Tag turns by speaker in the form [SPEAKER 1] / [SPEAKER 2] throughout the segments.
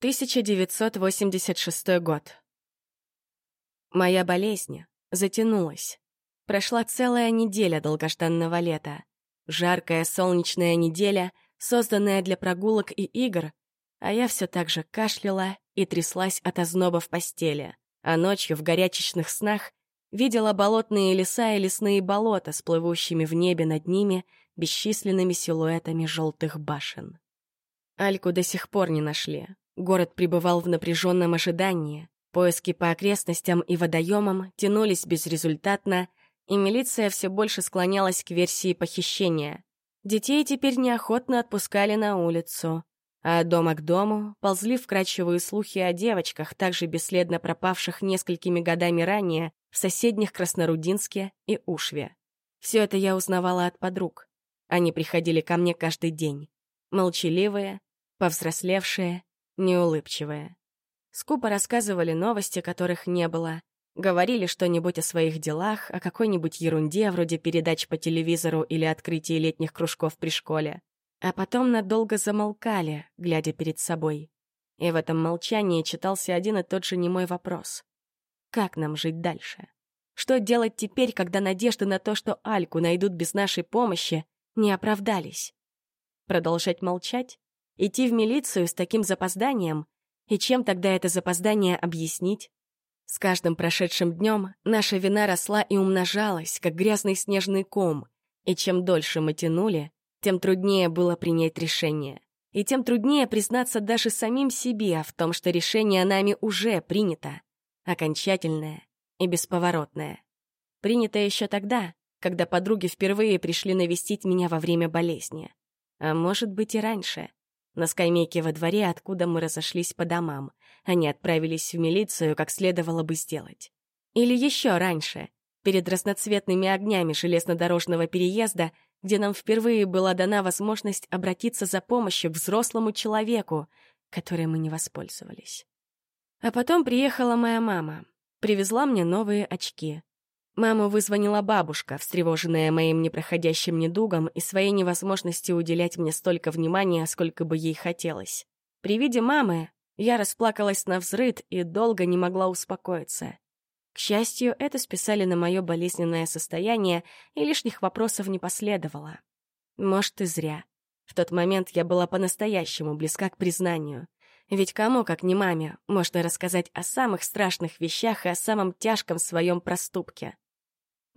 [SPEAKER 1] 1986 год. Моя болезнь затянулась. Прошла целая неделя долгожданного лета. Жаркая солнечная неделя, созданная для прогулок и игр, а я все так же кашляла и тряслась от озноба в постели, а ночью в горячечных снах видела болотные леса и лесные болота с плывущими в небе над ними бесчисленными силуэтами желтых башен. Альку до сих пор не нашли. Город пребывал в напряженном ожидании. Поиски по окрестностям и водоемам тянулись безрезультатно, и милиция все больше склонялась к версии похищения. Детей теперь неохотно отпускали на улицу, а от дома к дому ползли вкрадчивые слухи о девочках, также бесследно пропавших несколькими годами ранее в соседних Краснорудинске и Ушве. Все это я узнавала от подруг. Они приходили ко мне каждый день. Молчаливые, повзрослевшие, неулыбчивые. Скупо рассказывали новости, которых не было. Говорили что-нибудь о своих делах, о какой-нибудь ерунде, вроде передач по телевизору или открытии летних кружков при школе. А потом надолго замолкали, глядя перед собой. И в этом молчании читался один и тот же немой вопрос. Как нам жить дальше? Что делать теперь, когда надежды на то, что Альку найдут без нашей помощи, не оправдались? Продолжать молчать? Идти в милицию с таким запозданием? И чем тогда это запоздание объяснить? С каждым прошедшим днем наша вина росла и умножалась, как грязный снежный ком, и чем дольше мы тянули, тем труднее было принять решение. И тем труднее признаться даже самим себе в том, что решение нами уже принято окончательное и бесповоротное. Принято еще тогда, когда подруги впервые пришли навестить меня во время болезни. А может быть и раньше. На скамейке во дворе, откуда мы разошлись по домам. Они отправились в милицию, как следовало бы сделать. Или еще раньше, перед разноцветными огнями железнодорожного переезда, где нам впервые была дана возможность обратиться за помощью взрослому человеку, которой мы не воспользовались. А потом приехала моя мама. Привезла мне новые очки. Маму вызвонила бабушка, встревоженная моим непроходящим недугом и своей невозможностью уделять мне столько внимания, сколько бы ей хотелось. При виде мамы я расплакалась на взрыд и долго не могла успокоиться. К счастью, это списали на мое болезненное состояние, и лишних вопросов не последовало. Может, и зря. В тот момент я была по-настоящему близка к признанию. Ведь кому, как не маме, можно рассказать о самых страшных вещах и о самом тяжком своем проступке?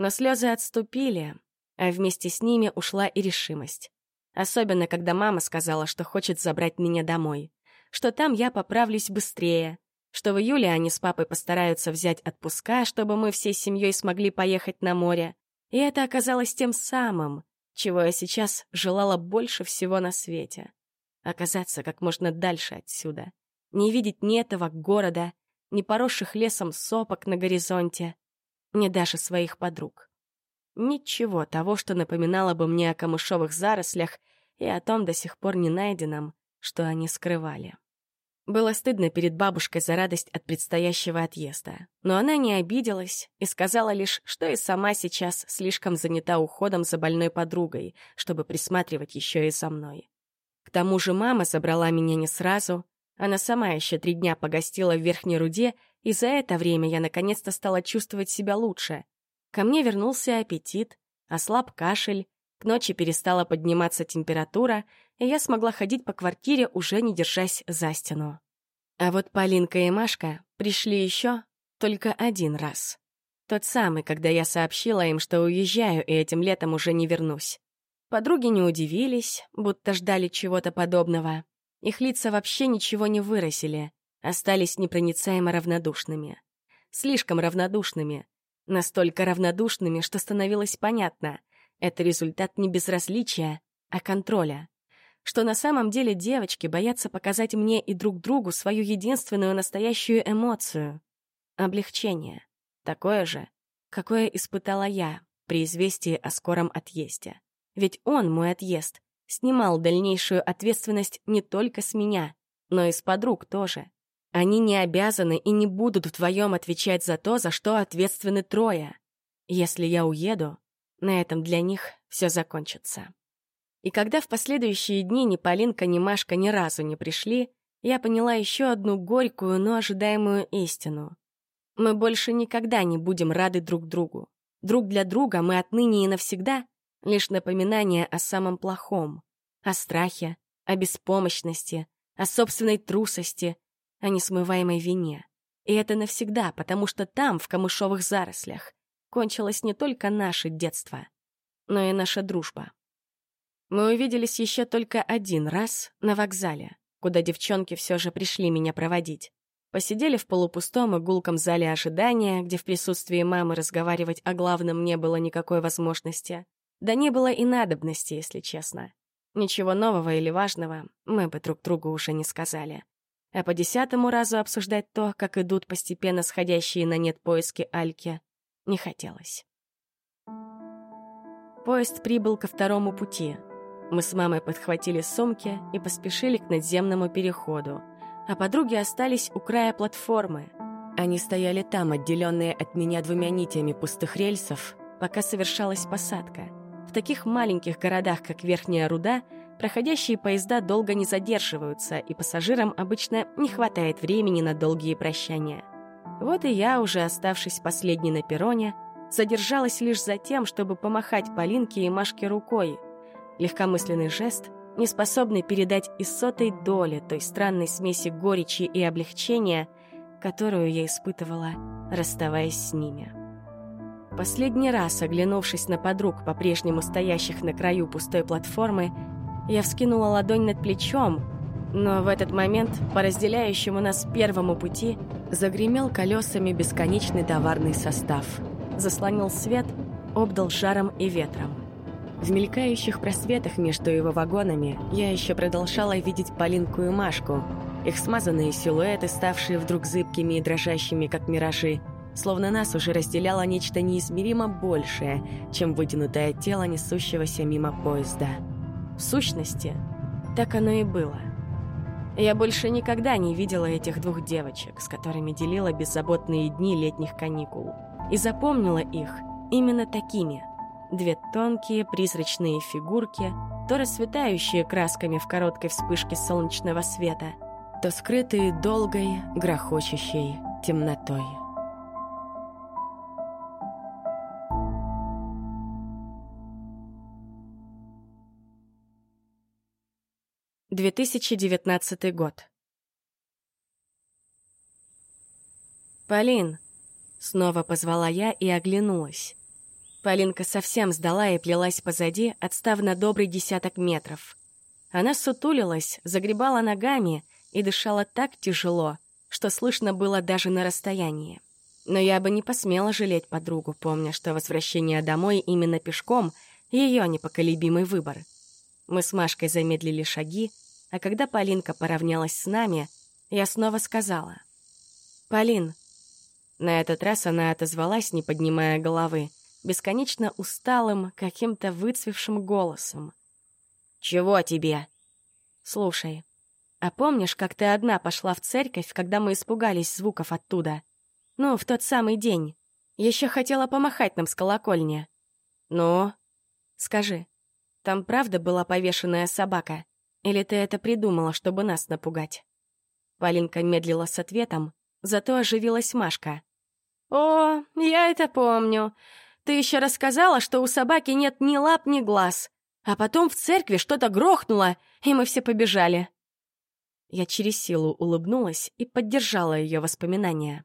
[SPEAKER 1] Но слезы отступили, а вместе с ними ушла и решимость. Особенно, когда мама сказала, что хочет забрать меня домой. Что там я поправлюсь быстрее. Что в июле они с папой постараются взять отпуска, чтобы мы всей семьей смогли поехать на море. И это оказалось тем самым, чего я сейчас желала больше всего на свете оказаться как можно дальше отсюда, не видеть ни этого города, ни поросших лесом сопок на горизонте, ни даже своих подруг. Ничего того, что напоминало бы мне о камышовых зарослях и о том до сих пор не найденном, что они скрывали. Было стыдно перед бабушкой за радость от предстоящего отъезда, но она не обиделась и сказала лишь, что и сама сейчас слишком занята уходом за больной подругой, чтобы присматривать еще и за мной. К тому же мама забрала меня не сразу. Она сама еще три дня погостила в Верхней Руде, и за это время я наконец-то стала чувствовать себя лучше. Ко мне вернулся аппетит, ослаб кашель, к ночи перестала подниматься температура, и я смогла ходить по квартире, уже не держась за стену. А вот Полинка и Машка пришли еще только один раз. Тот самый, когда я сообщила им, что уезжаю и этим летом уже не вернусь. Подруги не удивились, будто ждали чего-то подобного. Их лица вообще ничего не выразили, остались непроницаемо равнодушными. Слишком равнодушными. Настолько равнодушными, что становилось понятно. Это результат не безразличия, а контроля. Что на самом деле девочки боятся показать мне и друг другу свою единственную настоящую эмоцию — облегчение. Такое же, какое испытала я при известии о скором отъезде. Ведь он, мой отъезд, снимал дальнейшую ответственность не только с меня, но и с подруг тоже. Они не обязаны и не будут вдвоем отвечать за то, за что ответственны трое. Если я уеду, на этом для них все закончится. И когда в последующие дни ни Полинка, ни Машка ни разу не пришли, я поняла еще одну горькую, но ожидаемую истину. Мы больше никогда не будем рады друг другу. Друг для друга мы отныне и навсегда — лишь напоминание о самом плохом, о страхе, о беспомощности, о собственной трусости, о несмываемой вине. И это навсегда, потому что там, в камышовых зарослях, кончилось не только наше детство, но и наша дружба. Мы увиделись еще только один раз на вокзале, куда девчонки все же пришли меня проводить. Посидели в полупустом и гулком зале ожидания, где в присутствии мамы разговаривать о главном не было никакой возможности. Да не было и надобности, если честно. Ничего нового или важного мы бы друг другу уже не сказали. А по десятому разу обсуждать то, как идут постепенно сходящие на нет поиски Альки, не хотелось. Поезд прибыл ко второму пути. Мы с мамой подхватили сумки и поспешили к надземному переходу — а подруги остались у края платформы. Они стояли там, отделенные от меня двумя нитями пустых рельсов, пока совершалась посадка. В таких маленьких городах, как Верхняя Руда, проходящие поезда долго не задерживаются, и пассажирам обычно не хватает времени на долгие прощания. Вот и я, уже оставшись последней на перроне, задержалась лишь за тем, чтобы помахать Полинке и Машке рукой. Легкомысленный жест — не способный передать и сотой доли той странной смеси горечи и облегчения, которую я испытывала, расставаясь с ними. Последний раз, оглянувшись на подруг, по-прежнему стоящих на краю пустой платформы, я вскинула ладонь над плечом, но в этот момент по разделяющему нас первому пути загремел колесами бесконечный товарный состав, заслонил свет, обдал жаром и ветром. В мелькающих просветах между его вагонами я еще продолжала видеть Полинку и Машку. Их смазанные силуэты, ставшие вдруг зыбкими и дрожащими, как миражи, словно нас уже разделяло нечто неизмеримо большее, чем вытянутое тело несущегося мимо поезда. В сущности, так оно и было. Я больше никогда не видела этих двух девочек, с которыми делила беззаботные дни летних каникул, и запомнила их именно такими — Две тонкие призрачные фигурки, то расцветающие красками в короткой вспышке солнечного света, то скрытые долгой, грохочущей темнотой. Две тысячи девятнадцатый год. «Полин!» — снова позвала я и оглянулась. Полинка совсем сдала и плелась позади, отстав на добрый десяток метров. Она сутулилась, загребала ногами и дышала так тяжело, что слышно было даже на расстоянии. Но я бы не посмела жалеть подругу, помня, что возвращение домой именно пешком — ее непоколебимый выбор. Мы с Машкой замедлили шаги, а когда Полинка поравнялась с нами, я снова сказала. «Полин». На этот раз она отозвалась, не поднимая головы бесконечно усталым, каким-то выцвевшим голосом. «Чего тебе?» «Слушай, а помнишь, как ты одна пошла в церковь, когда мы испугались звуков оттуда? Ну, в тот самый день. Еще хотела помахать нам с колокольни. Ну? Скажи, там правда была повешенная собака? Или ты это придумала, чтобы нас напугать?» Полинка медлила с ответом, зато оживилась Машка. «О, я это помню. Ты еще рассказала, что у собаки нет ни лап, ни глаз. А потом в церкви что-то грохнуло, и мы все побежали». Я через силу улыбнулась и поддержала ее воспоминания.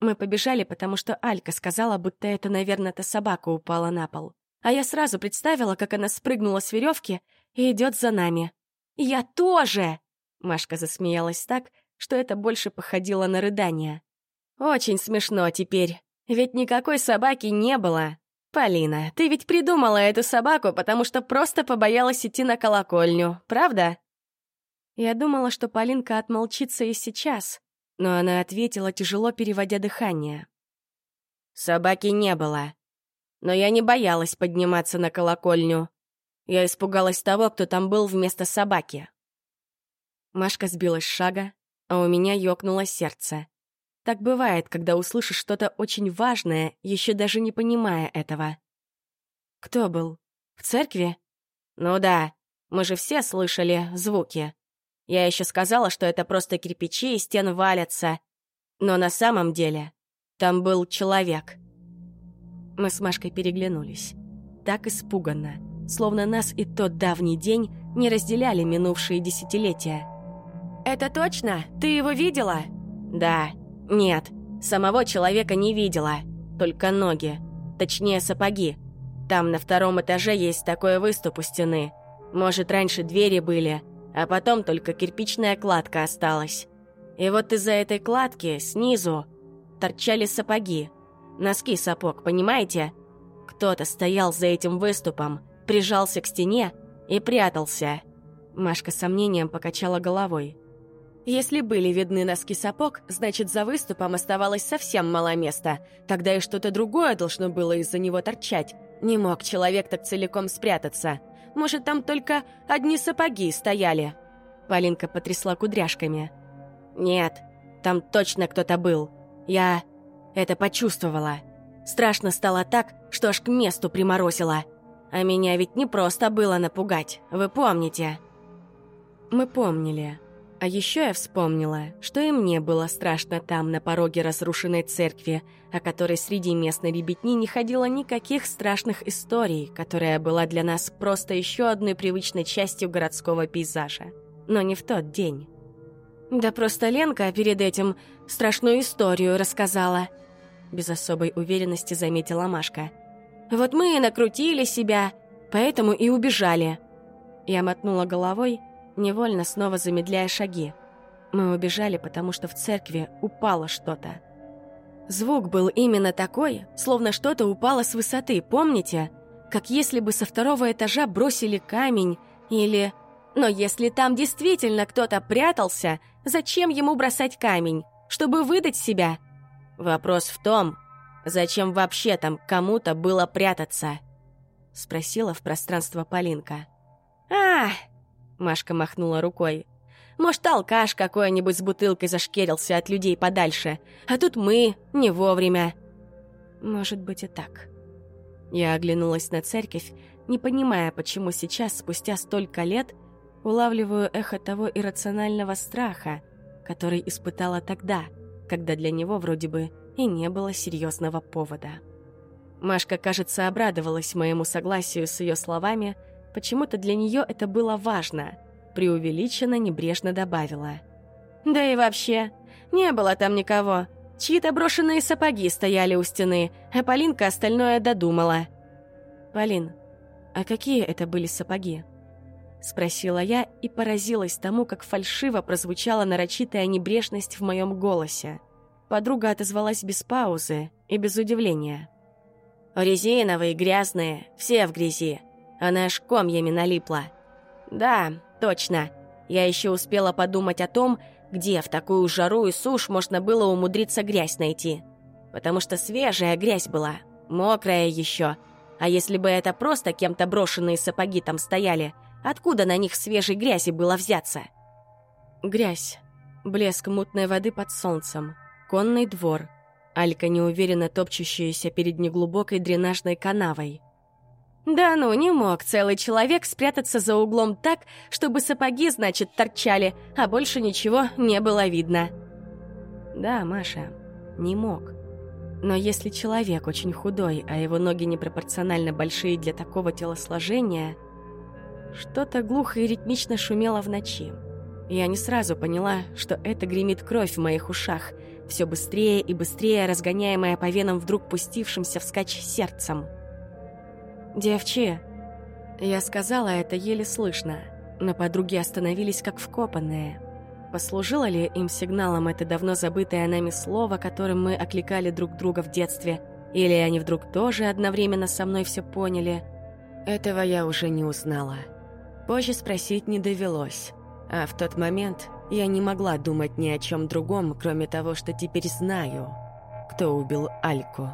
[SPEAKER 1] Мы побежали, потому что Алька сказала, будто это, наверное, та собака упала на пол. А я сразу представила, как она спрыгнула с веревки и идет за нами. «Я тоже!» Машка засмеялась так, что это больше походило на рыдание. «Очень смешно теперь. Ведь никакой собаки не было. Полина, ты ведь придумала эту собаку, потому что просто побоялась идти на колокольню, правда? Я думала, что Полинка отмолчится и сейчас, но она ответила, тяжело переводя дыхание. Собаки не было. Но я не боялась подниматься на колокольню. Я испугалась того, кто там был вместо собаки. Машка сбилась с шага, а у меня ёкнуло сердце. Так бывает, когда услышишь что-то очень важное, еще даже не понимая этого. Кто был? В церкви? Ну да, мы же все слышали звуки. Я еще сказала, что это просто кирпичи и стен валятся. Но на самом деле там был человек. Мы с Машкой переглянулись. Так испуганно, словно нас и тот давний день не разделяли минувшие десятилетия. «Это точно? Ты его видела?» «Да. Нет. Самого человека не видела. Только ноги. Точнее, сапоги. Там на втором этаже есть такой выступ у стены. Может, раньше двери были, а потом только кирпичная кладка осталась. И вот из-за этой кладки снизу торчали сапоги. Носки сапог, понимаете? Кто-то стоял за этим выступом, прижался к стене и прятался. Машка с сомнением покачала головой. Если были видны носки сапог, значит, за выступом оставалось совсем мало места. Тогда и что-то другое должно было из-за него торчать. Не мог человек так целиком спрятаться. Может, там только одни сапоги стояли?» Полинка потрясла кудряшками. «Нет, там точно кто-то был. Я это почувствовала. Страшно стало так, что аж к месту приморозило. А меня ведь не просто было напугать, вы помните?» Мы помнили. А еще я вспомнила, что и мне было страшно там, на пороге разрушенной церкви, о которой среди местной ребятни не ходило никаких страшных историй, которая была для нас просто еще одной привычной частью городского пейзажа. Но не в тот день. «Да просто Ленка перед этим страшную историю рассказала», без особой уверенности заметила Машка. «Вот мы и накрутили себя, поэтому и убежали». Я мотнула головой, невольно снова замедляя шаги. Мы убежали, потому что в церкви упало что-то. Звук был именно такой, словно что-то упало с высоты, помните? Как если бы со второго этажа бросили камень или... Но если там действительно кто-то прятался, зачем ему бросать камень? Чтобы выдать себя? Вопрос в том, зачем вообще там кому-то было прятаться? Спросила в пространство Полинка. «Ах!» Машка махнула рукой. «Может, алкаш какой-нибудь с бутылкой зашкерился от людей подальше, а тут мы не вовремя». «Может быть и так». Я оглянулась на церковь, не понимая, почему сейчас, спустя столько лет, улавливаю эхо того иррационального страха, который испытала тогда, когда для него вроде бы и не было серьезного повода. Машка, кажется, обрадовалась моему согласию с ее словами – Почему-то для нее это было важно. Преувеличенно небрежно добавила. «Да и вообще, не было там никого. Чьи-то брошенные сапоги стояли у стены, а Полинка остальное додумала». «Полин, а какие это были сапоги?» Спросила я и поразилась тому, как фальшиво прозвучала нарочитая небрежность в моем голосе. Подруга отозвалась без паузы и без удивления. «Резиновые, грязные, все в грязи. Она аж комьями налипла. Да, точно. Я еще успела подумать о том, где в такую жару и сушь можно было умудриться грязь найти. Потому что свежая грязь была, мокрая еще. А если бы это просто кем-то брошенные сапоги там стояли, откуда на них свежей грязи было взяться? Грязь. Блеск мутной воды под солнцем. Конный двор. Алька неуверенно топчущаяся перед неглубокой дренажной канавой. Да ну, не мог целый человек спрятаться за углом так, чтобы сапоги, значит, торчали, а больше ничего не было видно. Да, Маша, не мог. Но если человек очень худой, а его ноги непропорционально большие для такого телосложения, что-то глухо и ритмично шумело в ночи. Я не сразу поняла, что это гремит кровь в моих ушах, все быстрее и быстрее разгоняемая по венам вдруг пустившимся вскачь сердцем. «Девчи!» Я сказала это еле слышно, но подруги остановились как вкопанные. Послужило ли им сигналом это давно забытое нами слово, которым мы окликали друг друга в детстве, или они вдруг тоже одновременно со мной все поняли? Этого я уже не узнала. Позже спросить не довелось. А в тот момент я не могла думать ни о чем другом, кроме того, что теперь знаю, кто убил Альку.